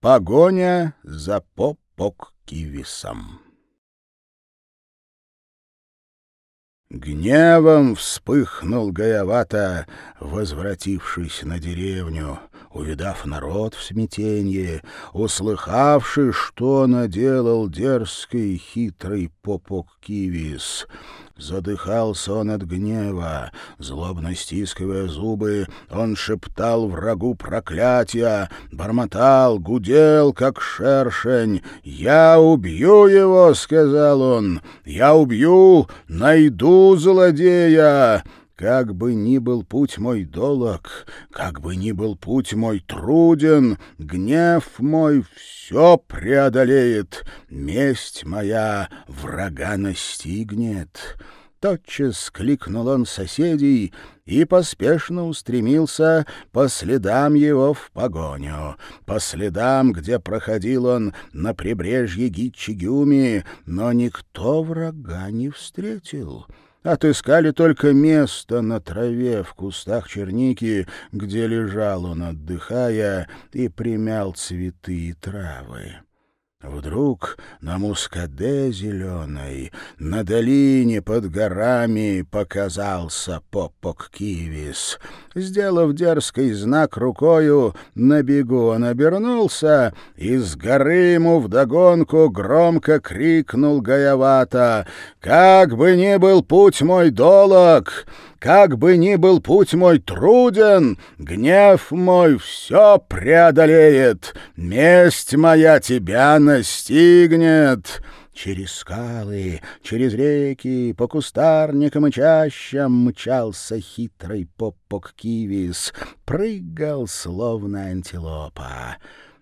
Погоня за Попок-Кивисом. Гневом вспыхнул Гаявата, возвратившись на деревню, увидав народ в смятенье, услыхавший, что наделал дерзкий хитрый попок Кивис. Задыхался он от гнева, злобно стискивая зубы, он шептал врагу проклятия, бормотал, гудел, как шершень. «Я убью его!» — сказал он. «Я убью! Найду злодея!» Как бы ни был путь мой долог, как бы ни был путь мой труден, гнев мой все преодолеет, месть моя врага настигнет. Тотчас кликнул он соседей и поспешно устремился по следам его в погоню, по следам, где проходил он на прибрежье Гитчигюми, но никто врага не встретил. Отыскали только место на траве в кустах черники, где лежал он, отдыхая, и примял цветы и травы. Вдруг на мускаде зеленой, на долине под горами показался попок Кивис. Сделав дерзкий знак рукою, на бегу он обернулся, и с горы ему вдогонку громко крикнул Гаявата «Как бы ни был путь мой долог, как бы ни был путь мой труден, гнев мой все преодолеет, месть моя тебя настигнет». Через скалы, через реки, по кустарникам и чащам мчался хитрый попок Кивис, прыгал, словно антилопа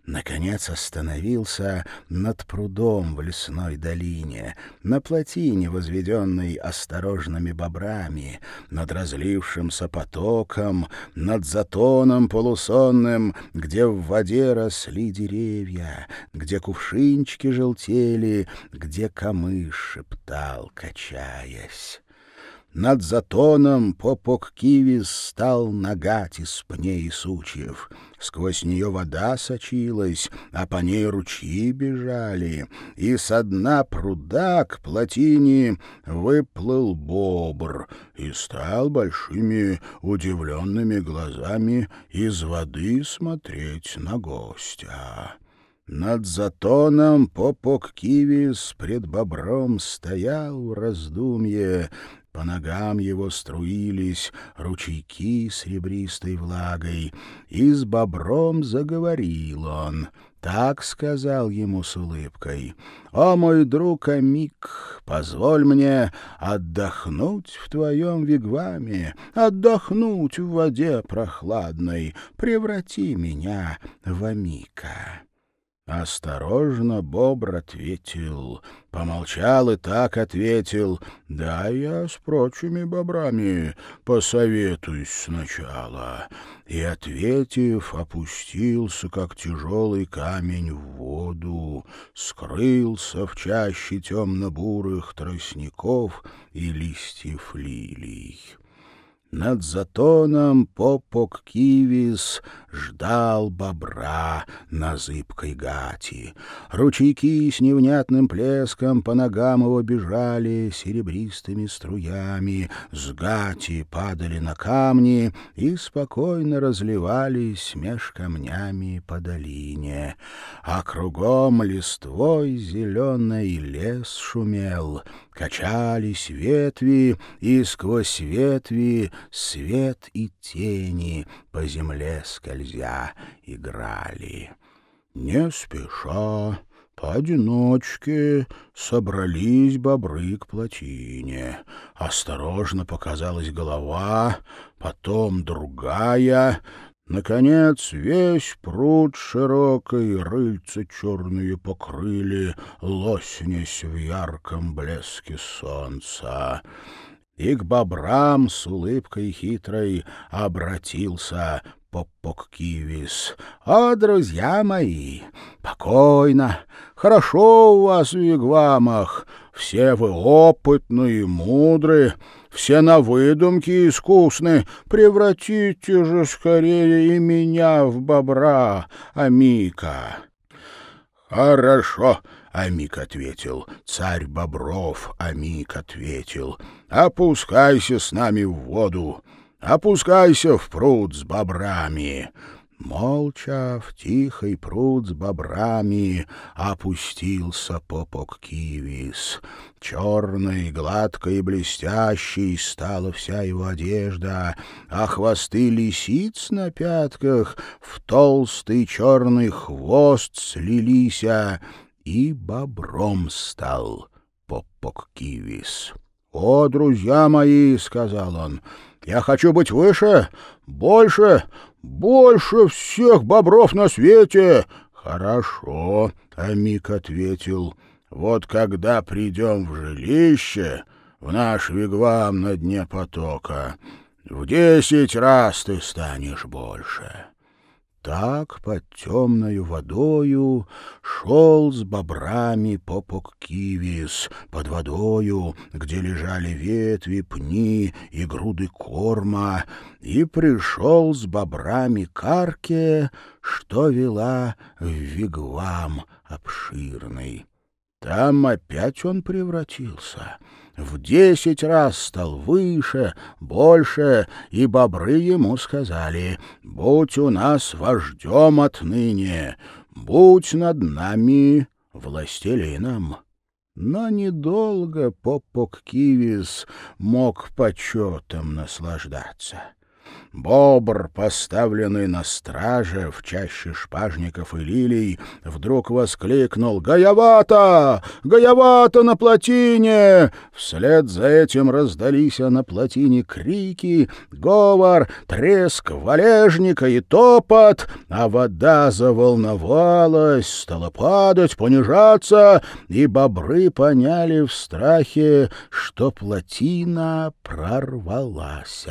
наконец остановился над прудом в лесной долине, на плотине, возведенной осторожными бобрами, над разлившимся потоком, над затоном полусонным, где в воде росли деревья, где кувшинчики желтели, где камыш шептал, качаясь. Над затоном попок Кивис стал нагать из пней и сучьев. Сквозь нее вода сочилась, а по ней ручьи бежали, и со дна пруда к плотине выплыл бобр и стал большими удивленными глазами из воды смотреть на гостя. Над затоном попок Кивис пред бобром стоял в раздумье, по ногам его струились ручейки серебристой влагой, и с бобром заговорил он. Так сказал ему с улыбкой. «О, мой друг Амик, позволь мне отдохнуть в твоем вигваме, отдохнуть в воде прохладной, преврати меня в Амика». Осторожно Бобр ответил, помолчал и так ответил, «Да я с прочими бобрами посоветуюсь сначала». И, ответив, опустился, как тяжелый камень в воду, скрылся в чаще темно-бурых тростников и листьев лилий. Над затоном попок Кивис ждал бобра на зыбкой гати. Ручейки с невнятным плеском по ногам его бежали серебристыми струями, с гати падали на камни и спокойно разливались меж камнями по долине. А кругом листвой зеленый лес шумел, качались ветви, и сквозь ветви свет и тени по земле скользя играли. Не спеша, поодиночке собрались бобры к плотине. Осторожно показалась голова, потом другая. Наконец весь пруд широкой рыльца черные покрыли, лоснясь в ярком блеске солнца и к бобрам с улыбкой хитрой обратился Попок Кивис. «О, друзья мои, покойно, хорошо у вас в вигвамах, все вы опытны и мудры, все на выдумки искусны, превратите же скорее и меня в бобра, Амика». «Хорошо», — Амик ответил. «Царь Бобров», — Амик ответил. «Опускайся с нами в воду, опускайся в пруд с бобрами». Молча в тихий пруд с бобрами опустился попок Кивис. Черной, гладкой и блестящей стала вся его одежда, а хвосты лисиц на пятках в толстый черный хвост слились, и бобром стал попок Кивис. «О, друзья мои!» — сказал он — я хочу быть выше, больше, больше всех бобров на свете. Хорошо, Амик ответил. Вот когда придем в жилище, в наш вигвам на дне потока, в десять раз ты станешь больше. Так под темною водою шел с бобрами попок Кивис, под водою, где лежали ветви, пни и груды корма, и пришел с бобрами карке, что вела в вигвам обширный. Там опять он превратился — в десять раз стал выше, больше, и бобры ему сказали, «Будь у нас вождем отныне, будь над нами властелином». Но недолго Попок Кивис мог почетом наслаждаться. Бобр, поставленный на страже в чаще шпажников и лилий, вдруг воскликнул «Гаявата! Гаявата на плотине!» Вслед за этим раздались на плотине крики, говор, треск валежника и топот, а вода заволновалась, стала падать, понижаться, и бобры поняли в страхе, что плотина прорвалась.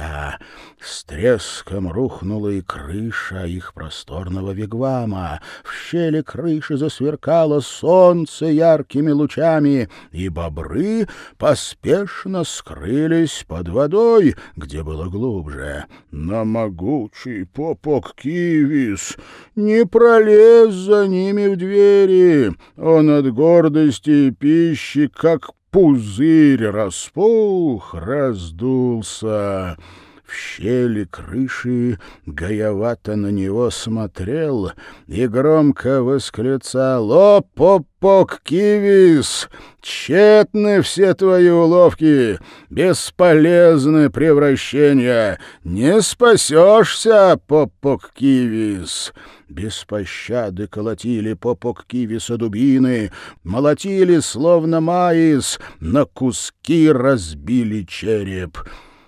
С треском рухнула и крыша их просторного вигвама. В щели крыши засверкало солнце яркими лучами, и бобры поспешно скрылись под водой, где было глубже. Но могучий попок Кивис не пролез за ними в двери. Он от гордости и пищи, как пузырь, распух, раздулся. В щели крыши Гаявато на него смотрел и громко восклицал «О, попок Кивис! Тщетны все твои уловки, бесполезны превращения, не спасешься, попок Кивис!» Без пощады колотили попок кивиса дубины, молотили, словно маис, на куски разбили череп.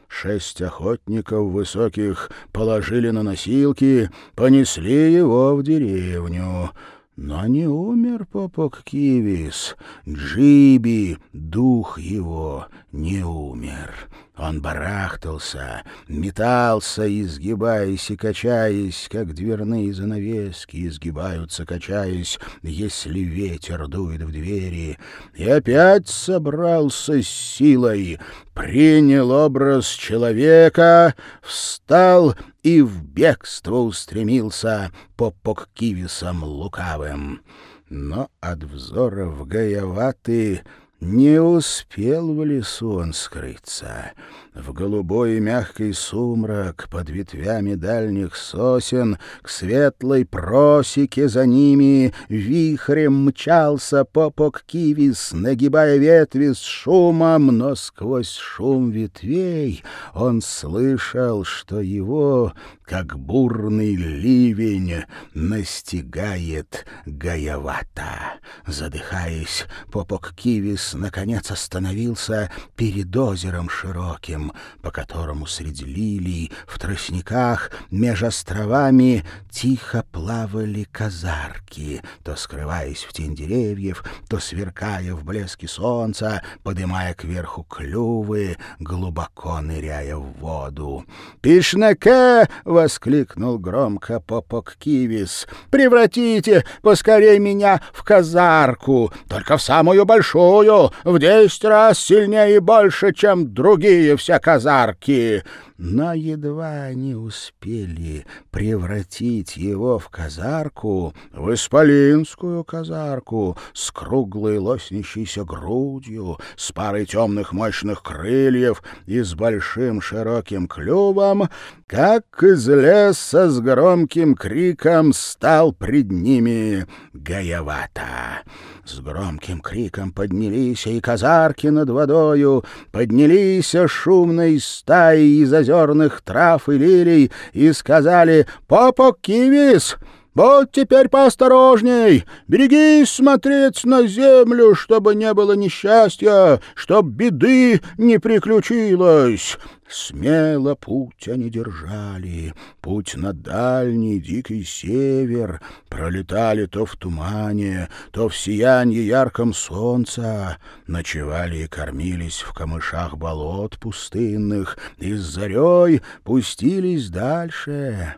Шесть охотников высоких положили на носилки, понесли его в деревню. Но не умер Попок Кивис. Джиби, дух его, не умер. Он барахтался, метался, изгибаясь и качаясь, как дверные занавески изгибаются, качаясь, если ветер дует в двери, и опять собрался с силой, принял образ человека, встал и в бегство устремился по поккивисам лукавым. Но от взоров Гаяваты не успел в лесу он скрыться. В голубой и мягкий сумрак под ветвями дальних сосен к светлой просеке за ними вихрем мчался попок кивис, нагибая ветви с шумом, но сквозь шум ветвей он слышал, что его, как бурный ливень, настигает гаявата. Задыхаясь, попок кивис наконец остановился перед озером широким, по которому среди лилий, в тростниках, меж островами тихо плавали казарки, то скрываясь в тень деревьев, то сверкая в блеске солнца, подымая кверху клювы, глубоко ныряя в воду. «Пишнаке!» — воскликнул громко Попок Кивис. «Превратите поскорей меня в казарку, только в самую большую, в десять раз сильнее и больше, чем другие все казарки. Но едва они успели превратить его в казарку, в исполинскую казарку, с круглой лоснящейся грудью, с парой темных мощных крыльев и с большим широким клювом, как из леса с громким криком стал пред ними Гаявата. С громким криком поднялись и казарки над водою, поднялись шумной стаи из озерных трав и лилий и сказали «Попок Кивис!» Будь теперь поосторожней, берегись смотреть на землю, чтобы не было несчастья, чтоб беды не приключилось. Смело путь они держали, путь на дальний дикий север, пролетали то в тумане, то в сиянии ярком солнца, ночевали и кормились в камышах болот пустынных, и с зарей пустились дальше.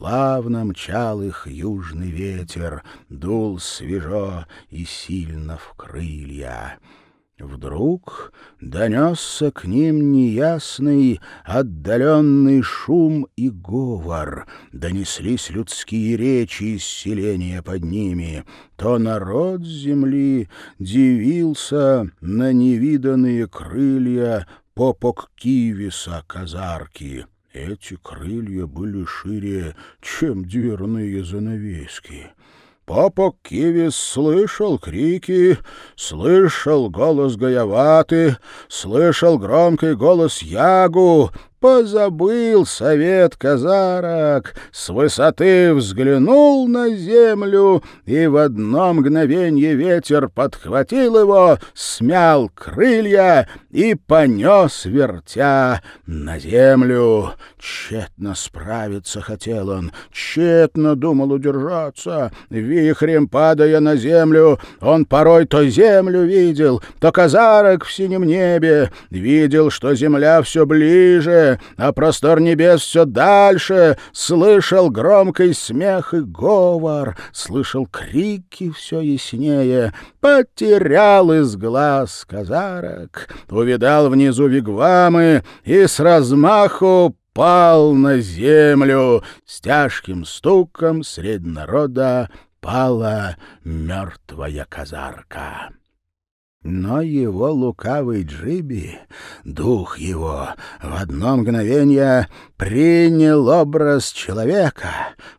Плавно мчал их южный ветер, дул свежо и сильно в крылья. Вдруг донесся к ним неясный, отдаленный шум и говор. Донеслись людские речи из селения под ними. То народ земли дивился на невиданные крылья попок Кивиса казарки. Эти крылья были шире, чем дверные занавески. Папа Кивис слышал крики, слышал голос Гаяваты, слышал громкий голос Ягу, позабыл совет казарок, с высоты взглянул на землю, и в одно мгновенье ветер подхватил его, смял крылья и понес, вертя на землю. Тщетно справиться хотел он, тщетно думал удержаться. Вихрем падая на землю, он порой то землю видел, то казарок в синем небе, видел, что земля все ближе, а простор небес все дальше, слышал громкий смех и говор, слышал крики все яснее, потерял из глаз казарок, увидал внизу вигвамы и с размаху пал на землю с тяжким стуком средь народа пала мертвая казарка. Но его лукавый Джиби, дух его, в одно мгновение принял образ человека,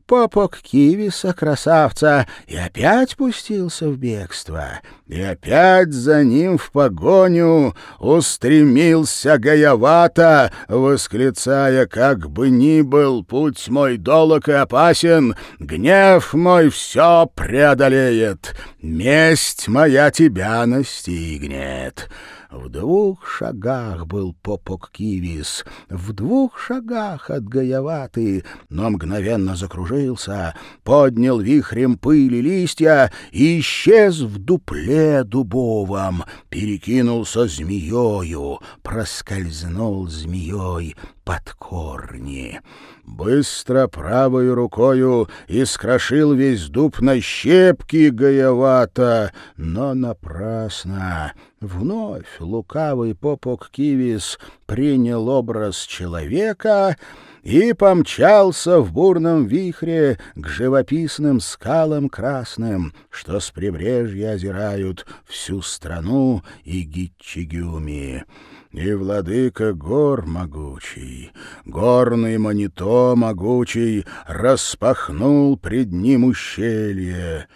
попок Кивиса, красавца, и опять пустился в бегство. И опять за ним в погоню устремился Гаявата, восклицая, как бы ни был путь мой долог и опасен, гнев мой все преодолеет, месть моя тебя настигнет». В двух шагах был попок Кивис, в двух шагах от Гаяваты, но мгновенно закружился, поднял вихрем пыли листья и исчез в дупле дубовом, перекинулся змеёю, проскользнул змеей под корни. Быстро правой рукою искрошил весь дуб на щепки гаевато, но напрасно. Вновь лукавый попок Кивис принял образ человека и помчался в бурном вихре к живописным скалам красным, что с прибрежья озирают всю страну и Гитчигюми. И владыка гор могучий, горный манито могучий, распахнул пред ним ущелье,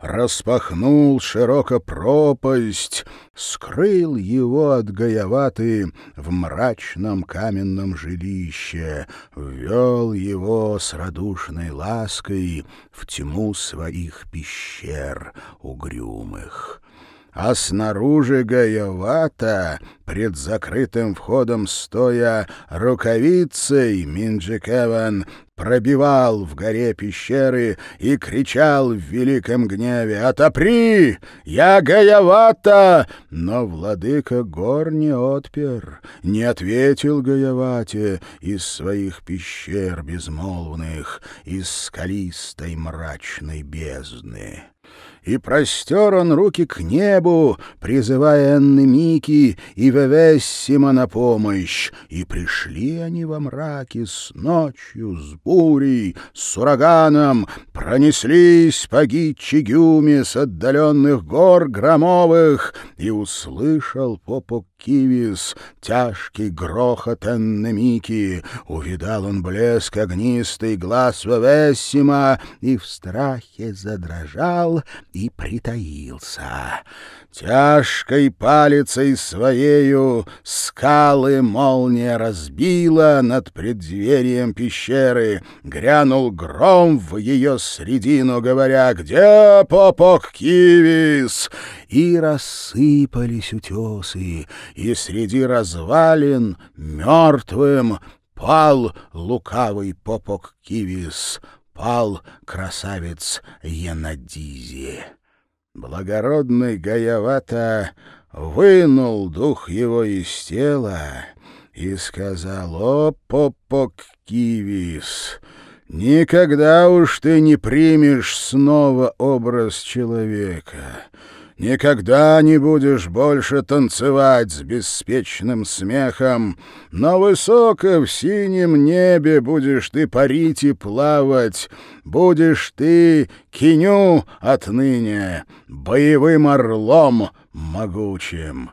распахнул широко пропасть, скрыл его от гаяваты в мрачном каменном жилище, ввел его с радушной лаской в тьму своих пещер угрюмых. А снаружи Гаявата, пред закрытым входом стоя рукавицей, Минджикеван пробивал в горе пещеры и кричал в великом гневе «Отопри! Я Гаявата!» Но владыка гор не отпер, не ответил Гаявате из своих пещер безмолвных, из скалистой мрачной бездны. И простер он руки к небу, призывая Мики и Вевессима на помощь. И пришли они во мраке с ночью, с бурей, с ураганом, пронеслись по Гитчигюме с отдаленных гор громовых, и услышал попок Кивис, тяжкий грохот Эннемики. Увидал он блеск огнистый глаз Вевессима и в страхе задрожал и притаился. Тяжкой палицей своею скалы молния разбила над преддверием пещеры. Грянул гром в ее средину, говоря «Где попок Кивис?» И рассыпались утесы, и среди развалин мертвым пал лукавый попок Кивис, пал красавец Янадизи. Благородный Гаявата вынул дух его из тела и сказал, «О, Попок Кивис, никогда уж ты не примешь снова образ человека». Никогда не будешь больше танцевать с беспечным смехом, но высоко в синем небе будешь ты парить и плавать, будешь ты киню отныне, боевым орлом могучим.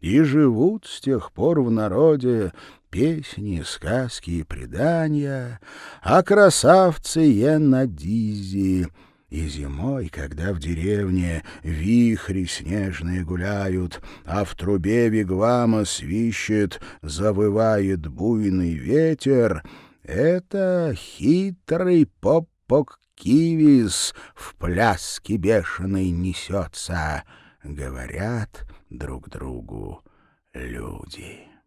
И живут с тех пор в народе песни, сказки и предания о красавце Янадизи, и зимой, когда в деревне вихри снежные гуляют, а в трубе вигвама свищет, завывает буйный ветер, это хитрый попок кивис в пляске бешеной несется, говорят друг другу люди.